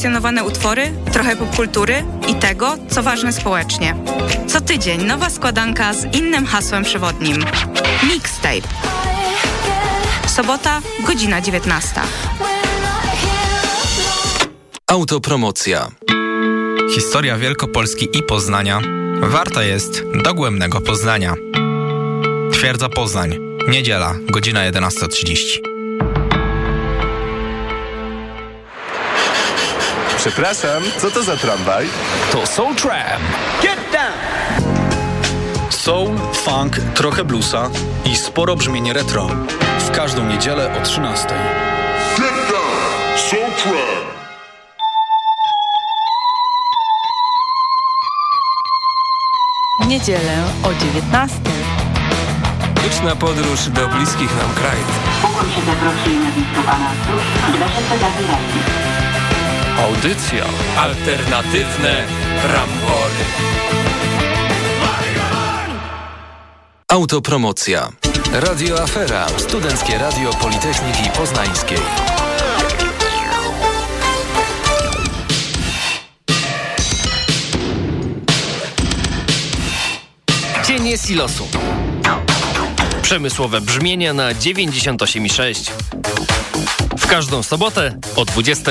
wyselekcjonowane utwory, trochę popkultury i tego, co ważne społecznie. Co tydzień nowa składanka z innym hasłem przewodnim. Mixtape. Sobota, godzina 19. Autopromocja. Historia Wielkopolski i Poznania warta jest dogłębnego poznania. Twierdza Poznań. Niedziela, godzina 11.30. Przepraszam, co to za tramwaj? To Soul Tram. Get down! Soul, funk, trochę bluesa i sporo brzmienie retro. W każdą niedzielę o 13. Get down! Soul Tram! Niedzielę o 19. Liczna podróż do bliskich nam krajów. Pokój się zaprosił na miejscu pana dla zawieracji. Audycja. Alternatywne rambory. Autopromocja. Radio Afera. Studenckie Radio Politechniki Poznańskiej. Cienie silosu. Przemysłowe brzmienia na 98,6. W każdą sobotę o 20.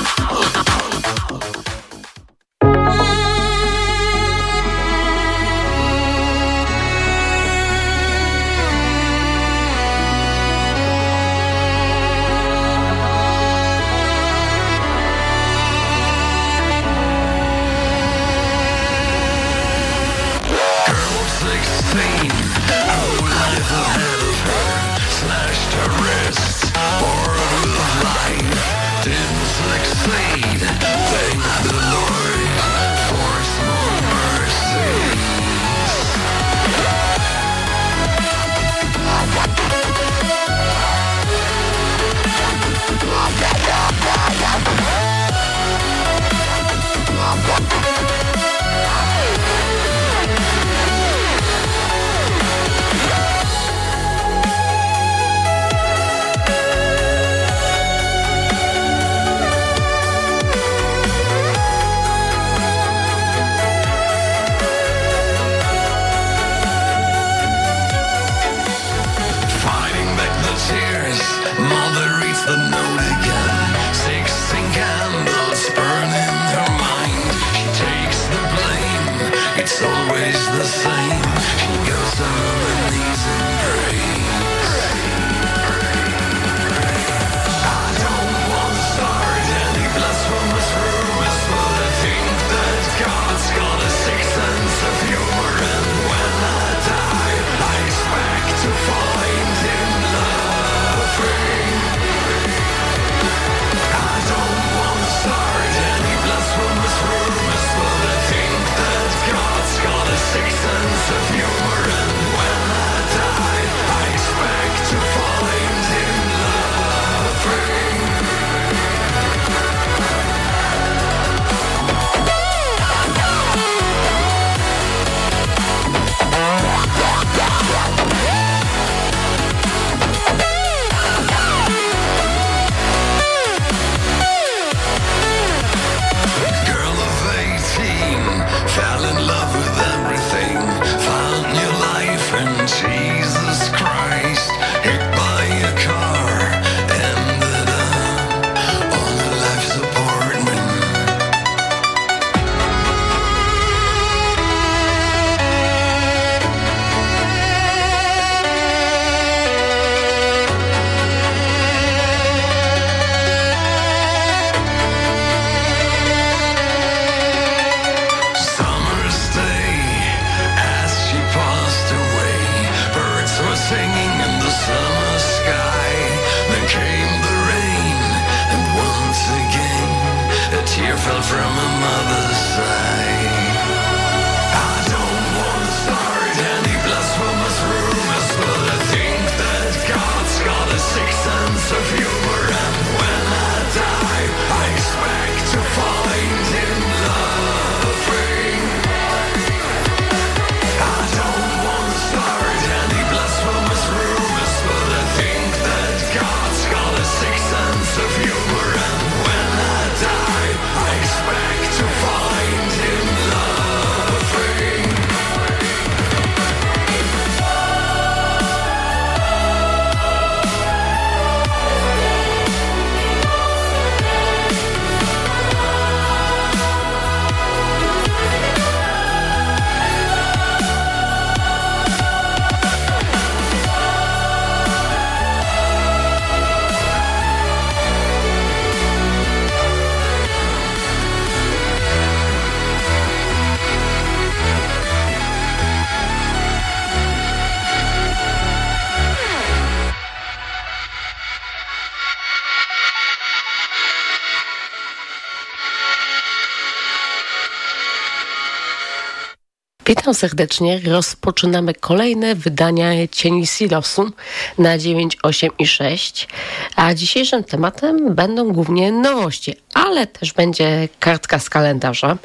Witam serdecznie. Rozpoczynamy kolejne wydania Cieni Silosu na 9, 8 i 6. A dzisiejszym tematem będą głównie nowości, ale też będzie kartka z kalendarza.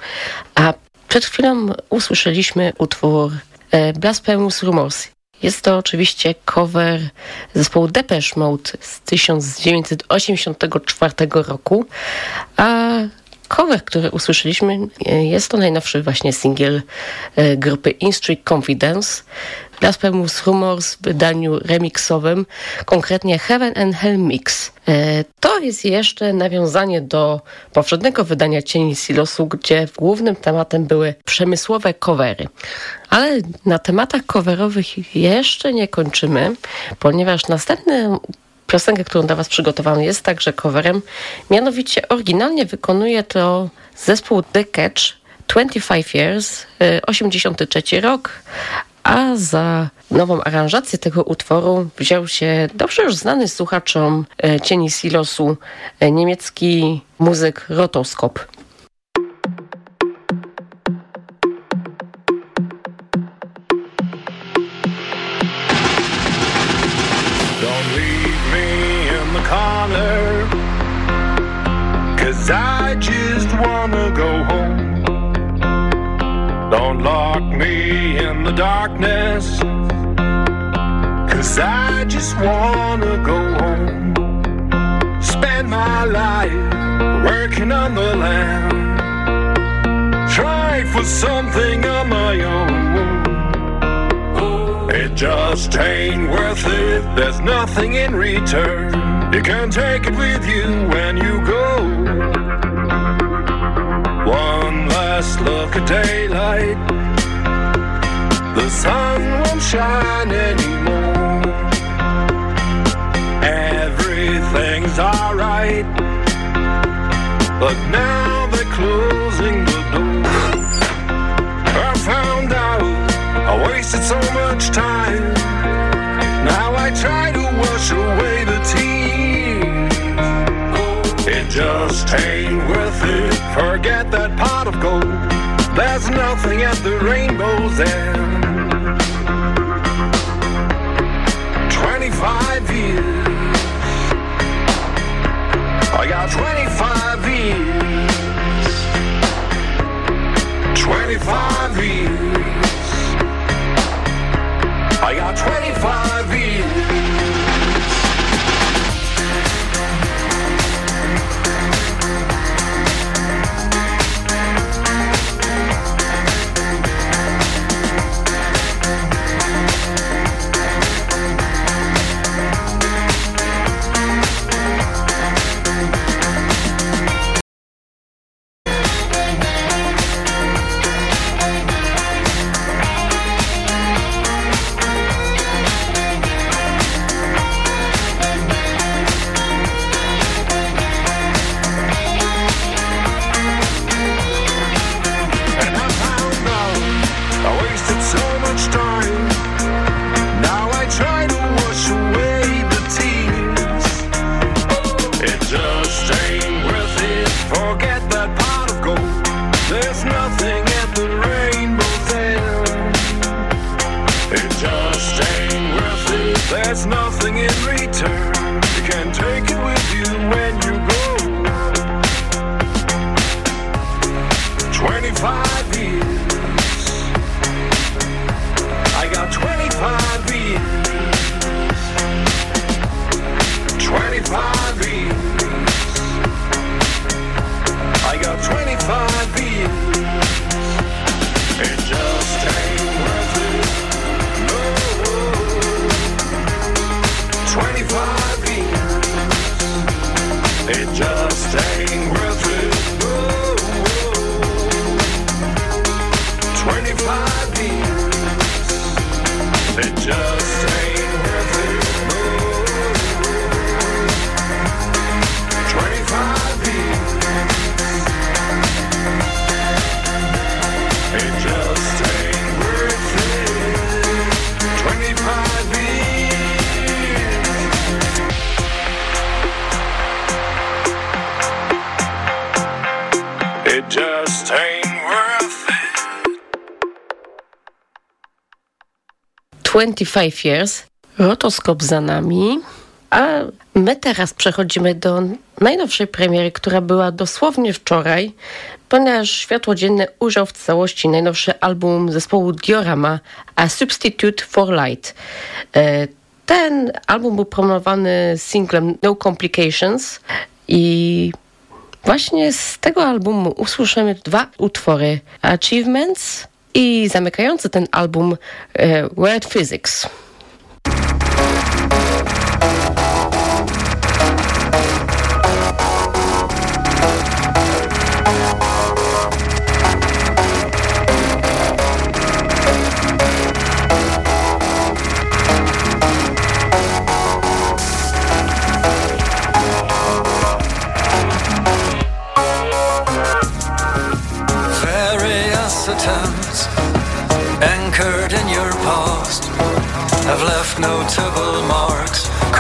A przed chwilą usłyszeliśmy utwór e, Blasphemous Rumors. Jest to oczywiście cover zespołu Depeche Mode z 1984 roku, a cover, który usłyszeliśmy, e, jest to najnowszy właśnie singiel e, grupy In Street Confidence. Blasphemous Rumors w wydaniu remixowym, konkretnie Heaven and Hell Mix. E, to jest jeszcze nawiązanie do poprzedniego wydania Cieni Silosu, gdzie głównym tematem były przemysłowe covery. Ale na tematach coverowych jeszcze nie kończymy, ponieważ następny piosenkę, którą dla Was przygotowałem, jest także coverem. Mianowicie oryginalnie wykonuje to zespół The Catch 25 Years, 83 y, rok, a za nową aranżację tego utworu wziął się dobrze już znany słuchaczom y, Cieni Silosu y, niemiecki muzyk Rotoskop. Cause I just wanna go home. Don't lock me in the darkness. Cause I just wanna go home. Spend my life working on the land. Try for something on my own. It just ain't worth it. There's nothing in return. You can take it with you when you go. Last look at daylight. The sun won't shine anymore. Everything's alright. But now they're closing the door. I found out I wasted so much time. Now I try to wash away the tears. It just ain't worth it. Forget that gold. There's nothing at the rainbow's end. 25 years. I got 25 years. 25 years. I got 25 25 Years, rotoskop za nami, a my teraz przechodzimy do najnowszej premiery, która była dosłownie wczoraj, ponieważ Światło Dzienne ujrzał w całości najnowszy album zespołu Diorama, A Substitute for Light. E, ten album był promowany singlem No Complications i właśnie z tego albumu usłyszymy dwa utwory. Achievements i zamykający ten album e, Word Physics.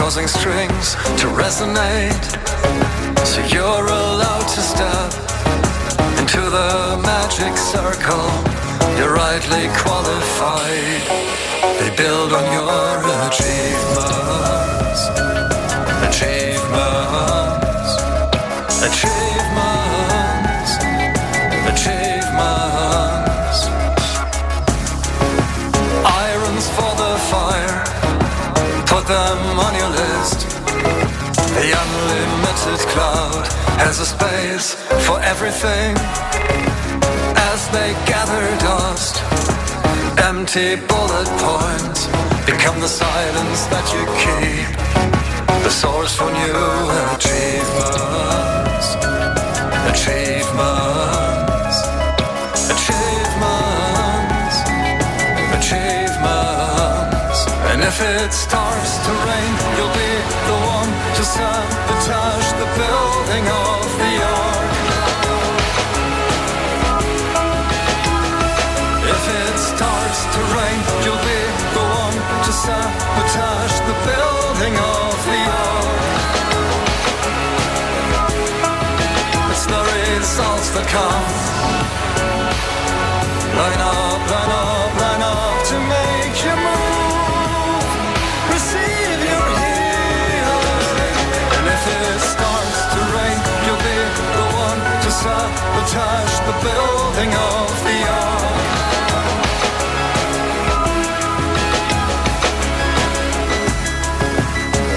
Causing strings to resonate. So you're allowed to step into the magic circle. You're rightly qualified. They build on your everything. As they gather dust, empty bullet points become the silence that you keep. The source for new achievements. Achievements. Achievements. Achievements. And if it starts to rain, you'll be the one to sabotage the building of the ark. To rain, you'll be the one to sabotage the building of the ark. It's the results that come. Line up, line up, line up to make you move. Receive your healing. And if it starts to rain, you'll be the one to sabotage the building of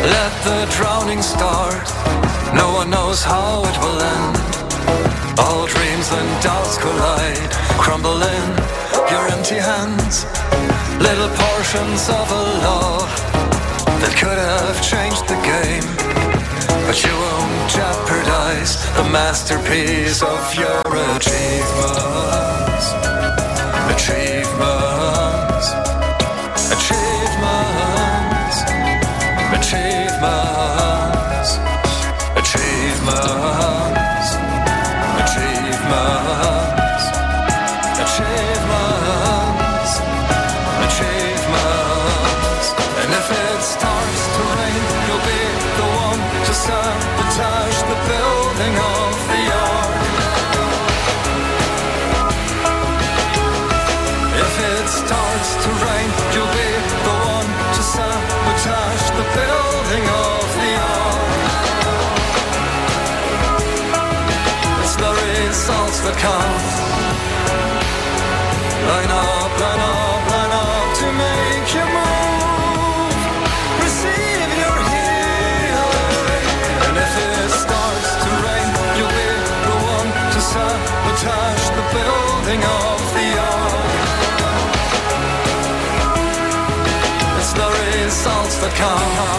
Let the drowning start. No one knows how it will end. All dreams and doubts collide, crumble in your empty hands. Little portions of a love that could have changed the game. But you won't jeopardize the masterpiece of your achievements. come.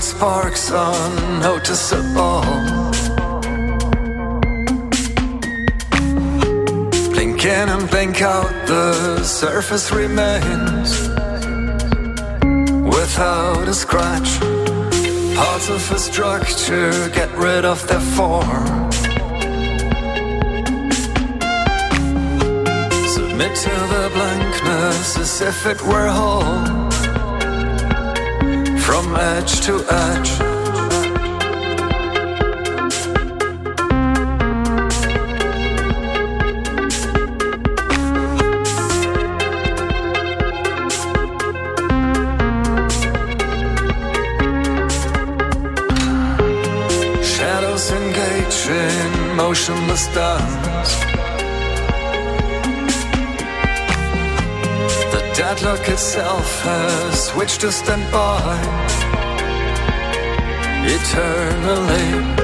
Sparks unnoticeable. Blink in and blink out, the surface remains without a scratch. Parts of a structure get rid of their form. Submit to the blankness as if it were whole. From edge to edge. Shadows motionless dance. The deadlock itself has switched to standby eternally.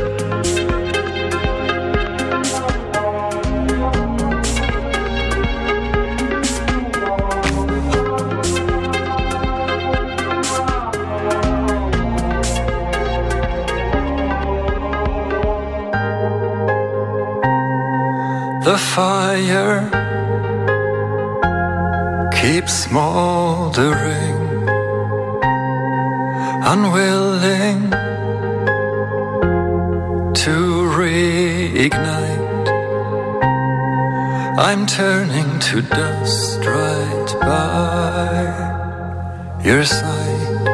Your side.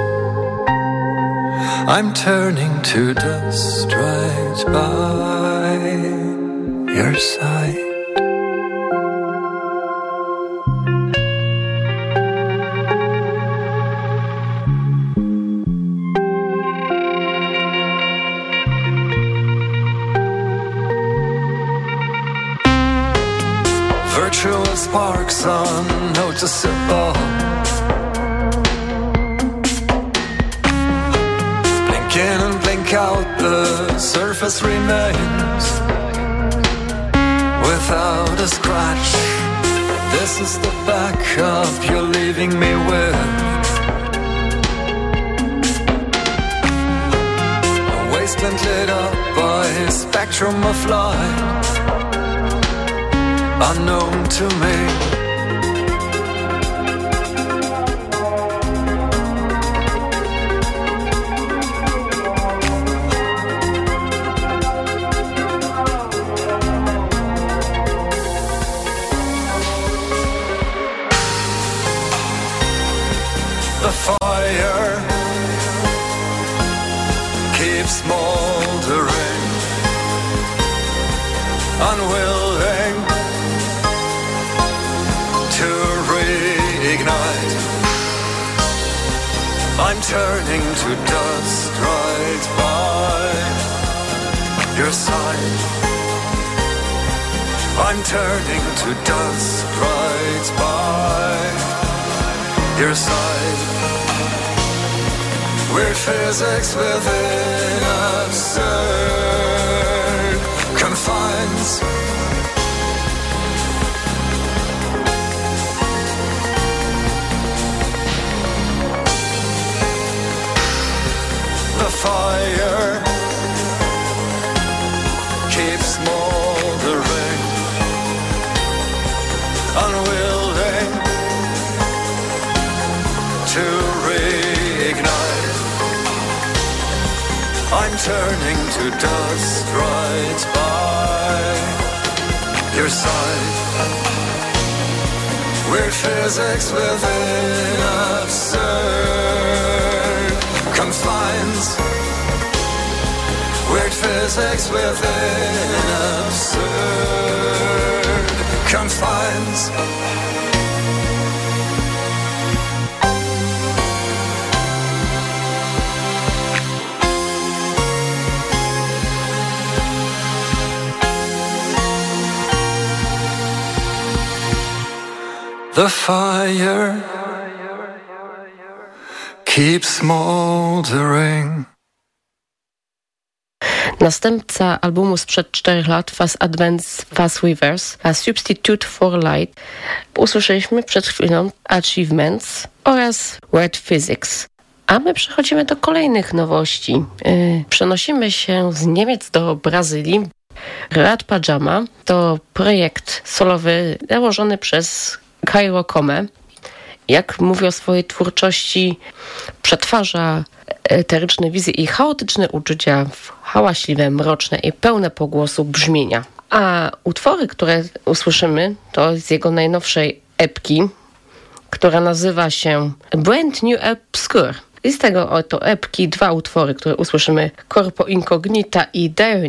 I'm turning to dust right by your side. Virtual sparks unnoticeable. Blink remains without a scratch. This is the backup you're leaving me with. A wasteland lit up by a spectrum of light, unknown to me. Side. I'm turning to dust right by your side. We're physics within absurd confines. Turning to dust right by your side. Weird physics within absurd confines. Weird physics within absurd confines. The fire keeps smoldering. Następca albumu sprzed 4 lat Fast Advance Fast Weavers, a Substitute for Light usłyszeliśmy przed chwilą Achievements oraz Word Physics. A my przechodzimy do kolejnych nowości. Yy, przenosimy się z Niemiec do Brazylii. Rad Pajama to projekt solowy założony przez Kairo Kome. Jak mówi o swojej twórczości, przetwarza eteryczne wizje i chaotyczne uczucia w hałaśliwe, mroczne i pełne pogłosu brzmienia. A utwory, które usłyszymy, to z jego najnowszej epki, która nazywa się Brand New Obscure. I z tego oto epki dwa utwory, które usłyszymy Corpo Incognita i Dire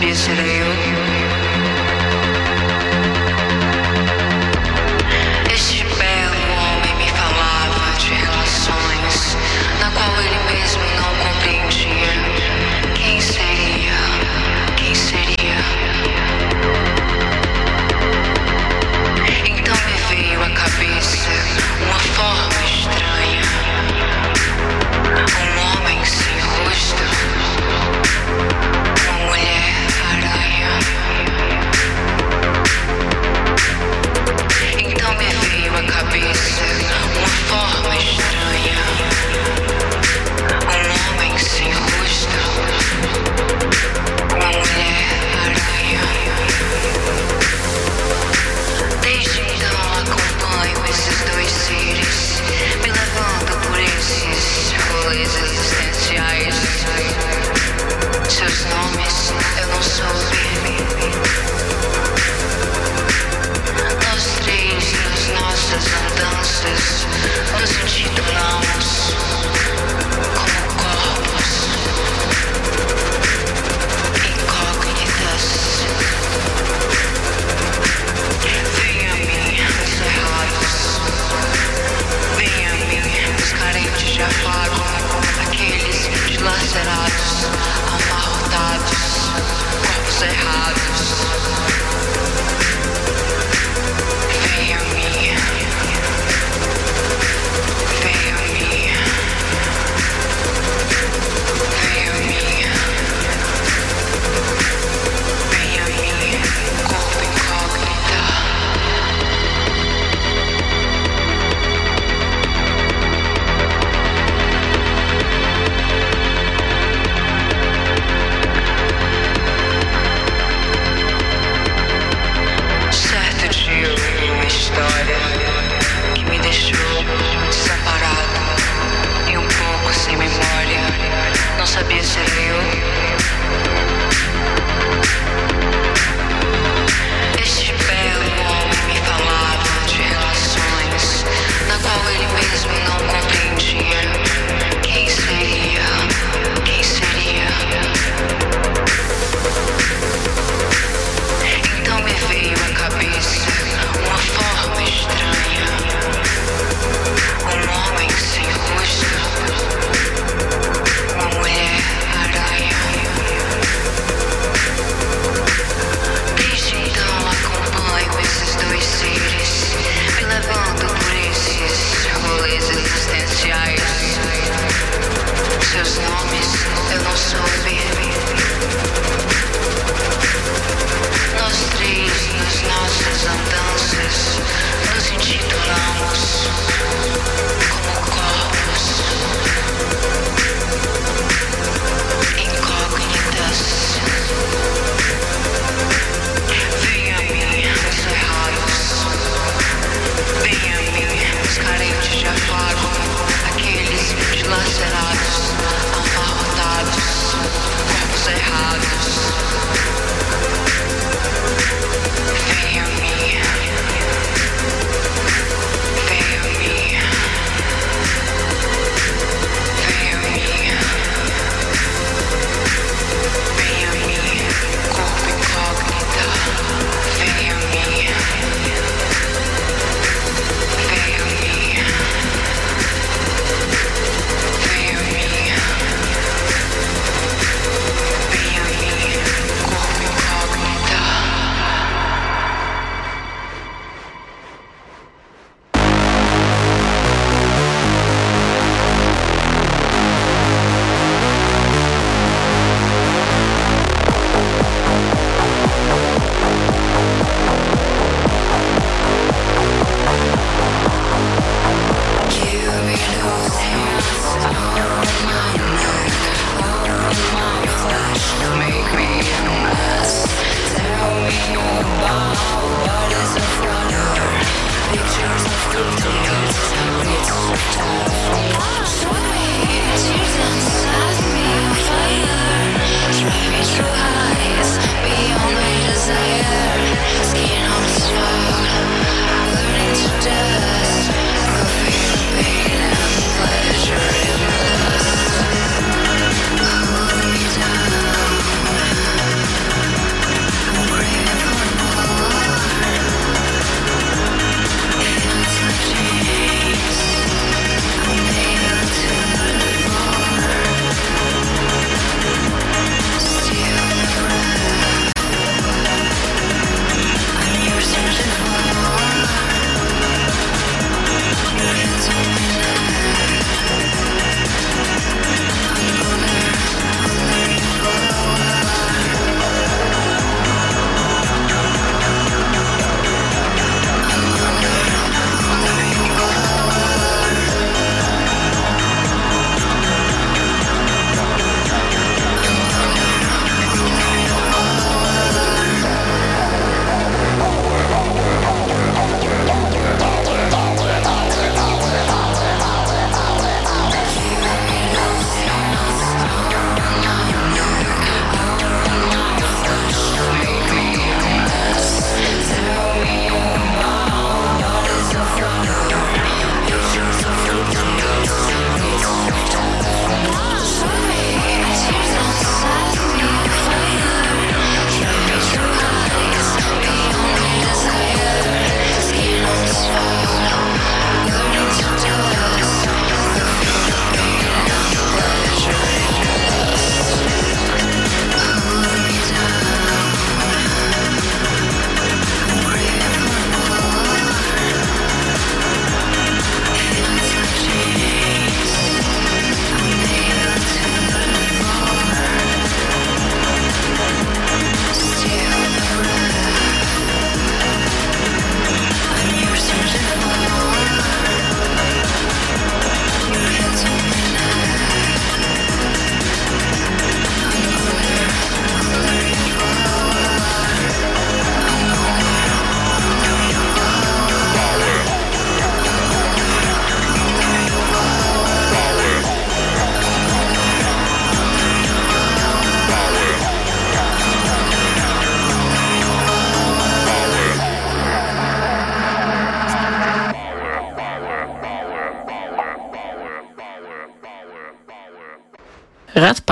tobie. say hi.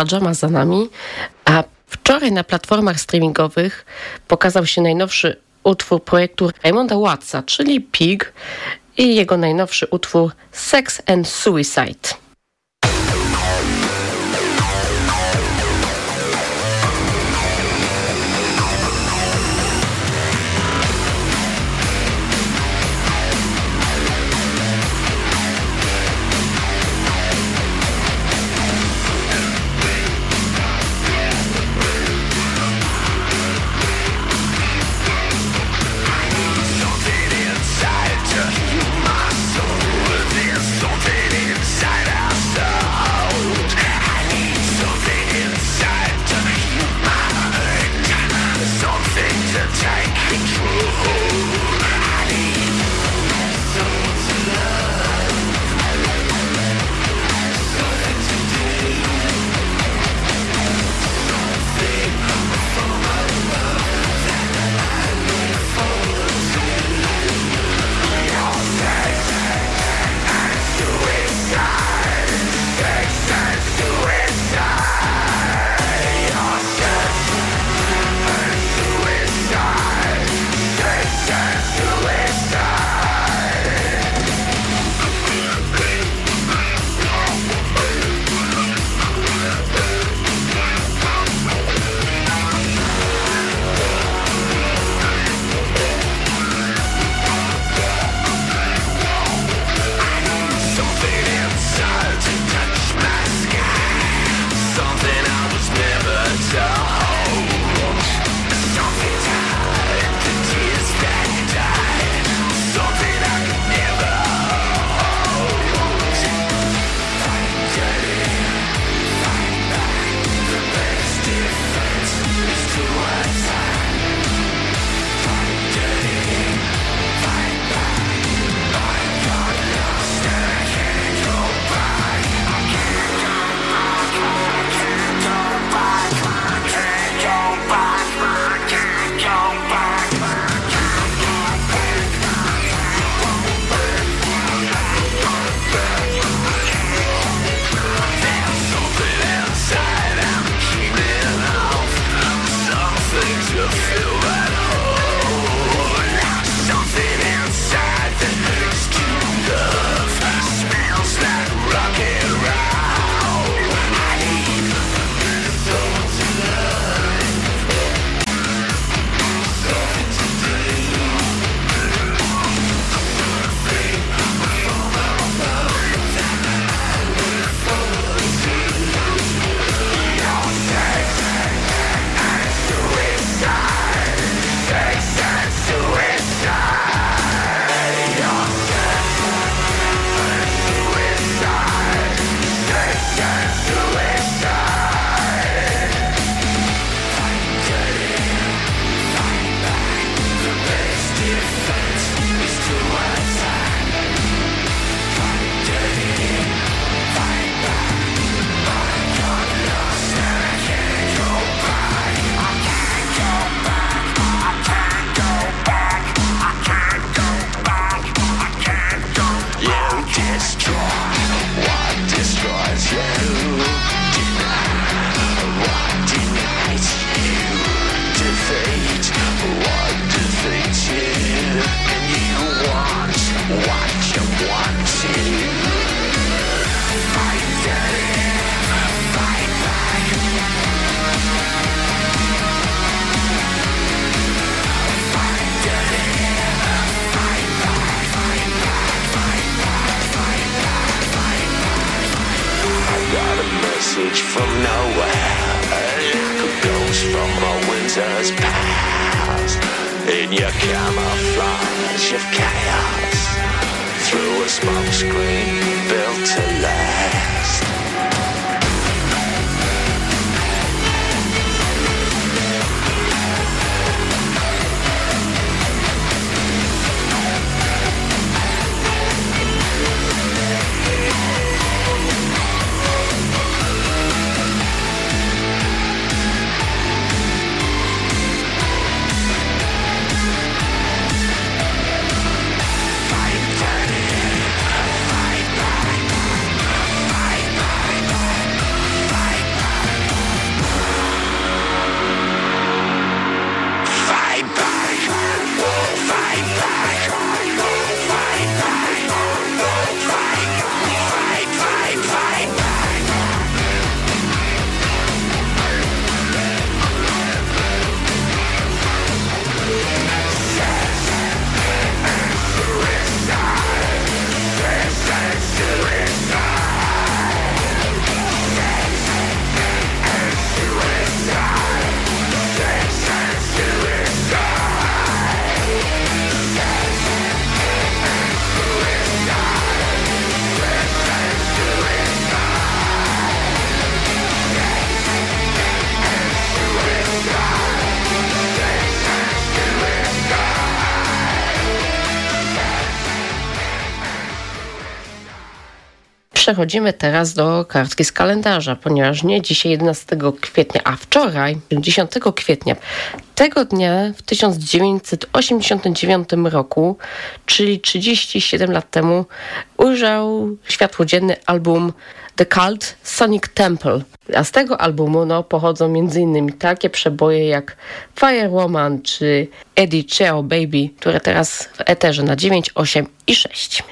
Pajama za nami, a wczoraj na platformach streamingowych pokazał się najnowszy utwór projektu Raymonda Wattsa, czyli Pig i jego najnowszy utwór Sex and Suicide. Przechodzimy teraz do kartki z kalendarza, ponieważ nie dzisiaj 11 kwietnia, a wczoraj 10 kwietnia tego dnia w 1989 roku, czyli 37 lat temu, ujrzał światło dzienne album The Cult Sonic Temple. A z tego albumu no, pochodzą m.in. takie przeboje jak Fire Woman czy Eddie Cheo Baby, które teraz w eterze na 9, 8 i 6.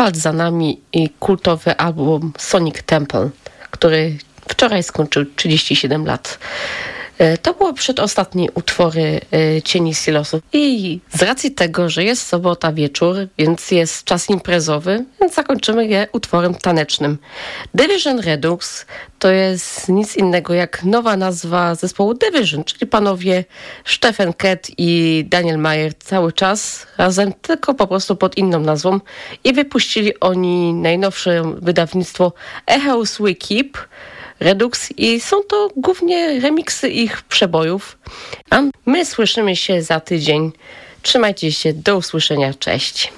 Dekad za nami i kultowy album Sonic Temple, który wczoraj skończył 37 lat. E, to było przedostatnie utwory e, Cieni Silosów i z racji tego, że jest sobota wieczór, więc jest czas imprezowy, więc zakończymy je utworem tanecznym. Division Redux to jest nic innego jak nowa nazwa zespołu Division, czyli panowie Stefan Kett i Daniel Mayer cały czas razem, tylko po prostu pod inną nazwą i wypuścili oni najnowsze wydawnictwo Echoes We Keep, Redux i są to głównie remiksy ich przebojów. A my słyszymy się za tydzień. Trzymajcie się, do usłyszenia, cześć.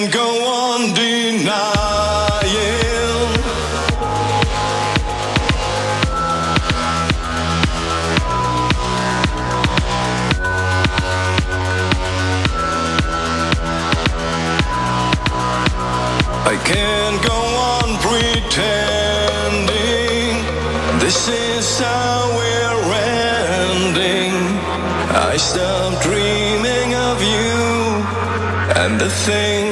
can go on denying. I can't go on pretending this is how we're ending. I stopped dreaming of you and the things.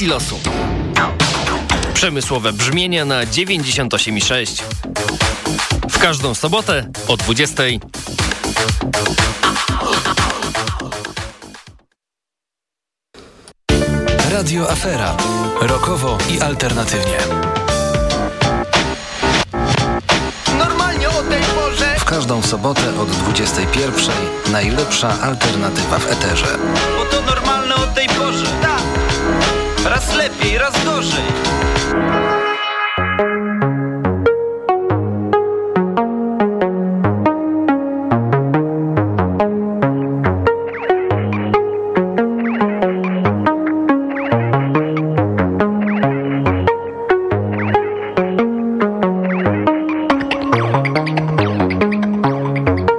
Silosu. Przemysłowe brzmienia na 98,6. W każdą sobotę o 20. Radio Afera. Rokowo i alternatywnie. Normalnie o tej porze. W każdą sobotę od 21. Najlepsza alternatywa w eterze. Raz lepiej, raz gorzej.